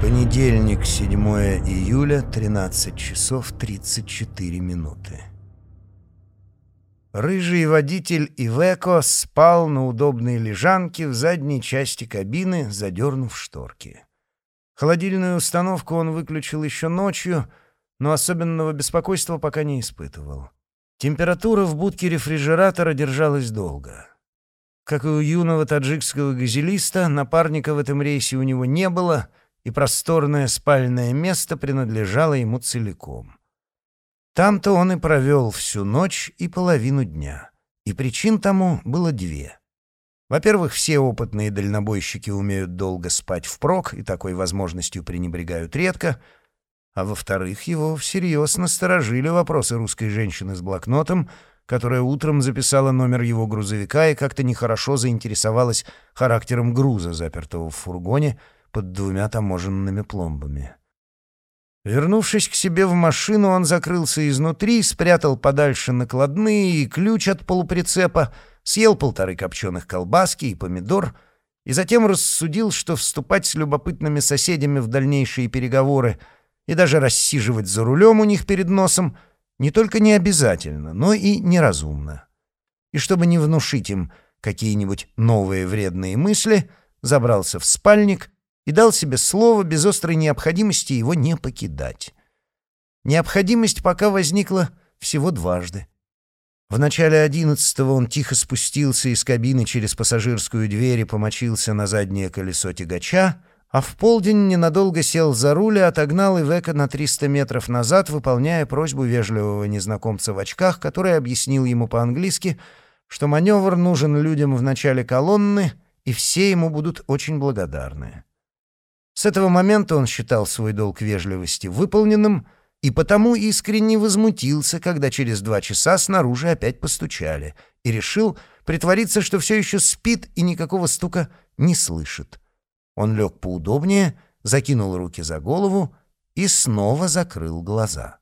Понедельник, 7 июля, 13 часов 34 минуты. Рыжий водитель Ивеко спал на удобной лежанке в задней части кабины, задернув шторки. Холодильную установку он выключил еще ночью, но особенного беспокойства пока не испытывал. Температура в будке рефрижератора держалась долго. Как и у юного таджикского газелиста, напарника в этом рейсе у него не было — и просторное спальное место принадлежало ему целиком. Там-то он и провел всю ночь и половину дня. И причин тому было две. Во-первых, все опытные дальнобойщики умеют долго спать впрок и такой возможностью пренебрегают редко. А во-вторых, его всерьез насторожили вопросы русской женщины с блокнотом, которая утром записала номер его грузовика и как-то нехорошо заинтересовалась характером груза, запертого в фургоне, под двумя таможенными пломбами. Вернувшись к себе в машину, он закрылся изнутри, спрятал подальше накладные и ключ от полуприцепа, съел полторы копченых колбаски и помидор и затем рассудил, что вступать с любопытными соседями в дальнейшие переговоры и даже рассиживать за рулем у них перед носом не только не обязательно, но и неразумно. И чтобы не внушить им какие-нибудь новые вредные мысли, забрался в спальник и дал себе слово без острой необходимости его не покидать. Необходимость пока возникла всего дважды. В начале одиннадцатого он тихо спустился из кабины через пассажирскую дверь и помочился на заднее колесо тягача, а в полдень ненадолго сел за руль и отогнал Ивека на 300 метров назад, выполняя просьбу вежливого незнакомца в очках, который объяснил ему по-английски, что маневр нужен людям в начале колонны, и все ему будут очень благодарны. С этого момента он считал свой долг вежливости выполненным и потому искренне возмутился, когда через два часа снаружи опять постучали, и решил притвориться, что все еще спит и никакого стука не слышит. Он лег поудобнее, закинул руки за голову и снова закрыл глаза.